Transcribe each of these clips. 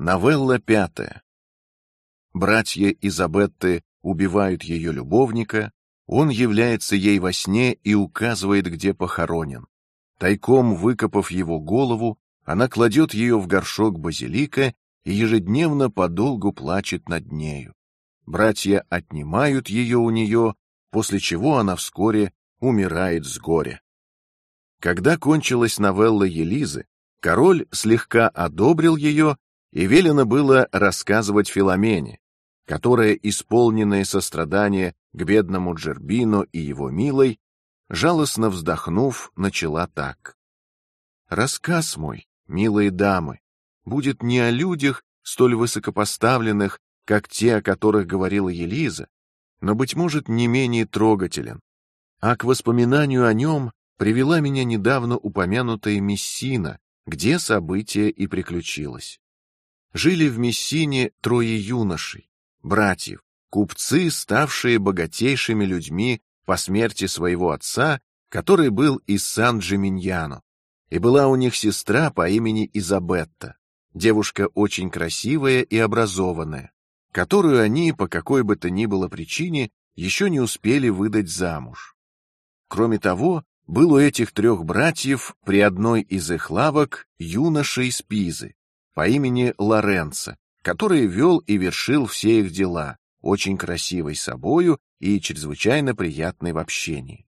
Новелла пятая. Братья Изабетты убивают ее любовника, он является ей во сне и указывает, где похоронен. Тайком выкопав его голову, она кладет ее в горшок базилика и ежедневно подолгу плачет над нею. Братья отнимают ее у нее, после чего она вскоре умирает с горя. Когда кончилась новелла Елизы, король слегка одобрил ее и велено было рассказывать Филомене, которая, исполненная сострадания к бедному Джербино и его милой, жалостно вздохнув, начала так: рассказ мой, милые дамы, будет не о людях столь высокопоставленных, как те, о которых говорила Елиза, но быть может не менее трогателен. А к воспоминанию о нем привела меня недавно упомянутая Мессина, где событие и приключилось. Жили в Мессине трое юношей, братьев, купцы, ставшие богатейшими людьми по смерти своего отца, который был из Сан-Джиминьяно, и была у них сестра по имени Изабетта, девушка очень красивая и образованная, которую они по какой бы то ни было причине еще не успели выдать замуж. Кроме того, был у этих трех братьев при одной из их лавок юноша из Пизы, по имени Лоренцо, который вел и вершил все их дела, очень красивый собою и чрезвычайно приятный в общении.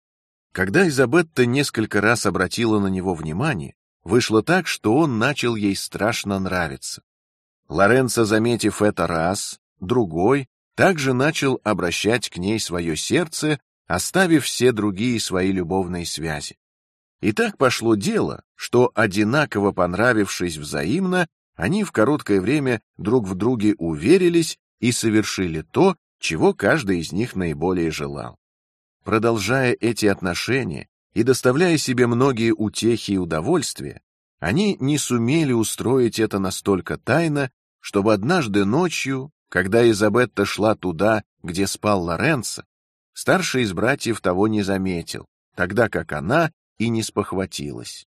Когда Изабетта несколько раз обратила на него внимание, вышло так, что он начал ей страшно нравиться. Лоренцо, заметив это раз, другой, также начал обращать к ней свое сердце, оставив все другие свои любовные связи. И так пошло дело, что одинаково понравившись взаимно, они в короткое время друг в друге уверились и совершили то, чего каждый из них наиболее желал. Продолжая эти отношения и доставляя себе многие утехи и удовольствия, они не сумели устроить это настолько тайно, чтобы однажды ночью, когда Изабетта шла туда, где спал Лоренцо, старший из братьев того не заметил, тогда как она и не спохватилась.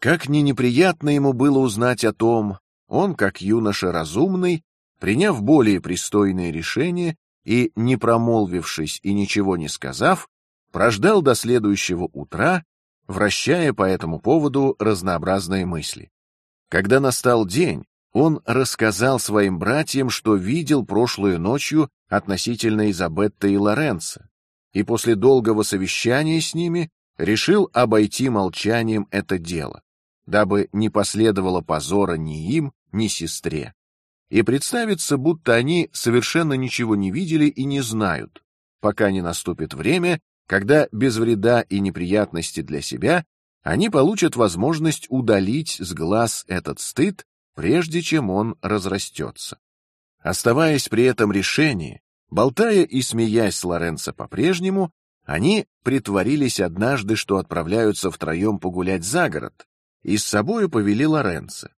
Как ни неприятно ему было узнать о том, он, как юноша разумный, приняв более пристойное решение и не промолвившись и ничего не сказав, прождал до следующего утра, вращая по этому поводу разнообразные мысли. Когда настал день, он рассказал своим братьям, что видел прошлую ночью относительно Изабетты и Лоренцо, и после долгого совещания с ними решил обойти молчанием это дело, дабы не последовало позора ни им, ни сестре, и представиться, будто они совершенно ничего не видели и не знают, пока не наступит время, когда без вреда и неприятности для себя они получат возможность удалить с глаз этот стыд, прежде чем он разрастется. Оставаясь при этом решении, болтая и смеясь с Лоренцо по-прежнему, они притворились однажды, что отправляются втроем погулять за город, и с собою повели Лоренцо.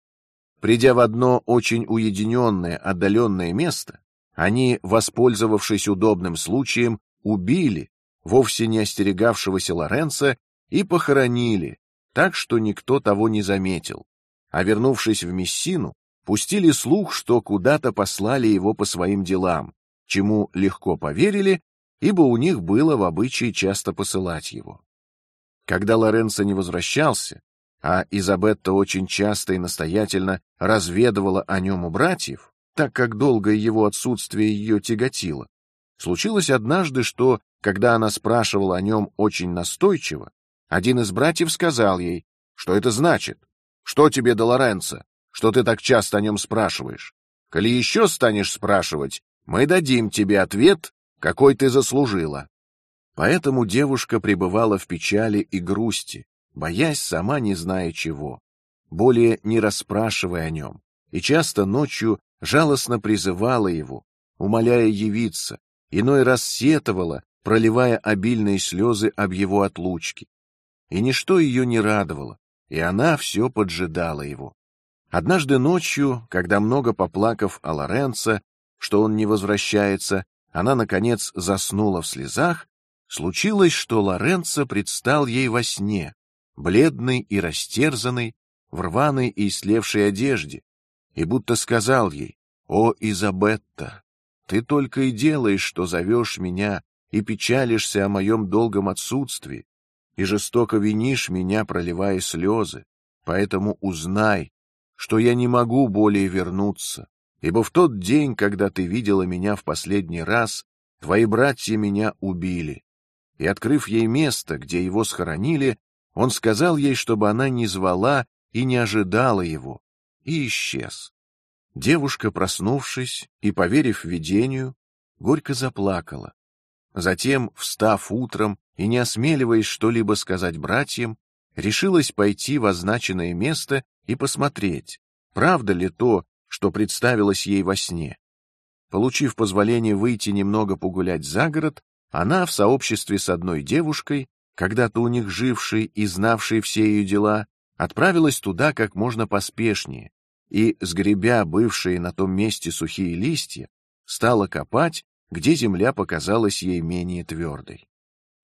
Придя в одно очень уединенное, отдаленное место, они, воспользовавшись удобным случаем, убили вовсе не остерегавшегося Лоренца и похоронили, так что никто того не заметил. А вернувшись в Мессину, пустили слух, что куда-то послали его по своим делам, чему легко поверили, ибо у них было в обычае часто посылать его. Когда Лоренцо не возвращался, а Изабетта очень часто и настоятельно разведывала о нем у братьев, так как долгое его отсутствие ее тяготило. Случилось однажды, что, когда она спрашивала о нем очень настойчиво, один из братьев сказал ей, что это значит, что тебе до Лоренцо, что ты так часто о нем спрашиваешь. Коли еще станешь спрашивать, мы дадим тебе ответ, какой ты заслужила. Поэтому девушка пребывала в печали и грусти, боясь сама не зная чего, более не расспрашивая о нем, и часто ночью жалостно призывала его, умоляя явиться, иной раз сетовала, проливая обильные слезы об его отлучке. И ничто ее не радовало, и она все поджидала его. Однажды ночью, когда много поплакав о Лоренцо, что он не возвращается, она наконец заснула в слезах. Случилось, что Лоренцо предстал ей во сне, бледный и растерзанный, в рваной и слевшей одежде, и будто сказал ей: "О, Изабетта, ты только и делаешь, что зовешь меня и печалишься о моем долгом отсутствии, и жестоко винишь меня, проливая слезы. Поэтому узнай, что я не могу более вернуться, ибо в тот день, когда ты видела меня в последний раз, твои братья меня убили. И открыв ей место, где его схоронили, он сказал ей, чтобы она не звала и не ожидала его, и исчез. Девушка, проснувшись и поверив видению, горько заплакала. Затем, встав утром и не осмеливаясь что-либо сказать братьям, решилась пойти в означенное место и посмотреть, правда ли то, что представилось ей во сне. Получив позволение выйти немного погулять за город, она в сообществе с одной девушкой, когда-то у них жившей и знавшей все ее дела, отправилась туда как можно поспешнее и, сгребя бывшие на том месте сухие листья, стала копать, где земля показалась ей менее твердой.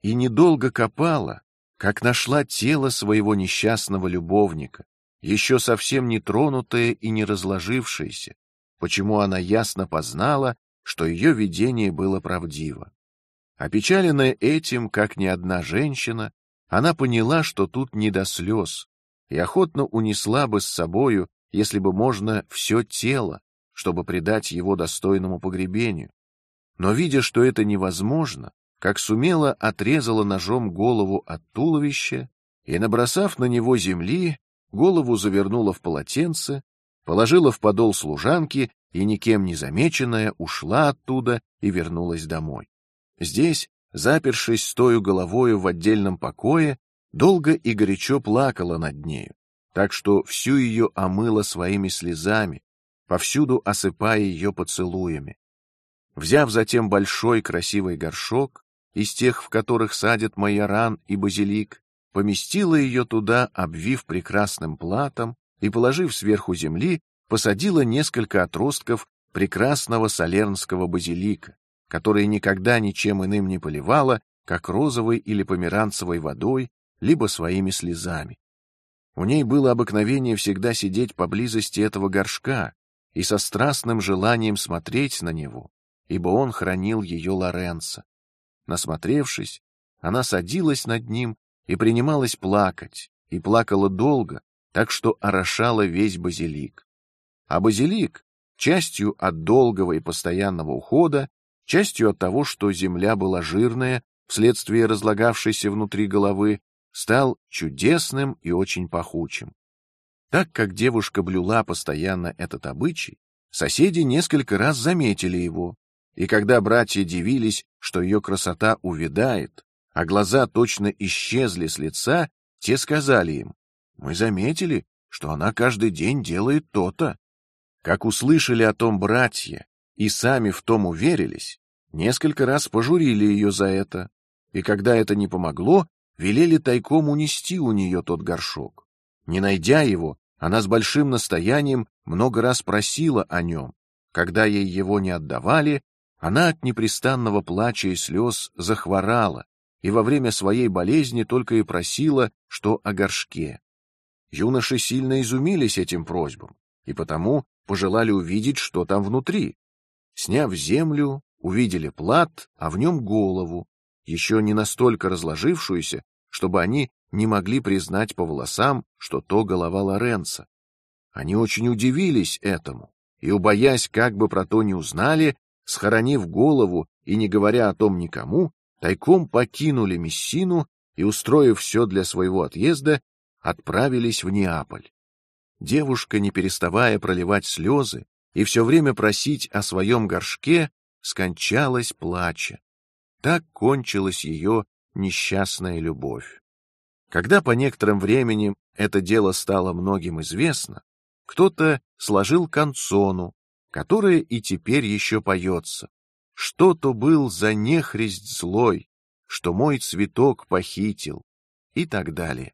И недолго копала, как нашла тело своего несчастного любовника, еще совсем не тронутое и не разложившееся, почему она ясно познала, что ее видение было правдиво. Опечаленная этим, как ни одна женщина, она поняла, что тут не до слез, и охотно унесла бы с собою, если бы можно, все тело, чтобы предать его достойному погребению. Но видя, что это невозможно, как сумела, отрезала ножом голову от туловища и, набросав на него земли, голову завернула в полотенце, положила в подол служанки и никем не замеченная ушла оттуда и вернулась домой. Здесь, запершись стою головою в отдельном покое, долго и горячо плакала над нею, так что всю ее омыла своими слезами, повсюду осыпая ее поцелуями. Взяв затем большой красивый горшок из тех, в которых садят майоран и базилик, поместила ее туда, обвив прекрасным платом и положив сверху земли, посадила несколько отростков прекрасного салернского базилика, который никогда ничем иным не поливала, как розовой или померанцевой водой, либо своими слезами. У ней было обыкновение всегда сидеть поблизости этого горшка и со страстным желанием смотреть на него, ибо он хранил ее Лоренцо. Насмотревшись, она садилась над ним и принималась плакать, и плакала долго, так что орошала весь базилик. А базилик, частью от долгого и постоянного ухода, частью от того, что земля была жирная вследствие разлагавшейся внутри головы, стал чудесным и очень пахучим. Так как девушка блюла постоянно этот обычай, соседи несколько раз заметили его, и когда братья дивились, что ее красота увядает, а глаза точно исчезли с лица, те сказали им: мы заметили, что она каждый день делает то-то. Как услышали о том братья и сами в том уверились, несколько раз пожурили ее за это, и когда это не помогло, велели тайком унести у нее тот горшок. Не найдя его, она с большим настоянием много раз просила о нем. Когда ей его не отдавали, она от непрестанного плача и слез захворала и во время своей болезни только и просила, что о горшке. Юноши сильно изумились этим просьбам и потому пожелали увидеть, что там внутри. Сняв землю, увидели плат, а в нем голову, еще не настолько разложившуюся, чтобы они не могли признать по волосам, что то голова Лоренца. Они очень удивились этому и, убоясь, как бы про то не узнали, схоронив голову и не говоря о том никому, тайком покинули Мессину и, устроив все для своего отъезда, отправились в Неаполь. Девушка, не переставая проливать слезы и все время просить о своем горшке, скончалась плача. Так кончилась ее несчастная любовь. Когда по некоторым времени это дело стало многим известно, кто-то сложил канцону, которая и теперь еще поется. Что то был за нехрист злой, что мой цветок похитил, и так далее.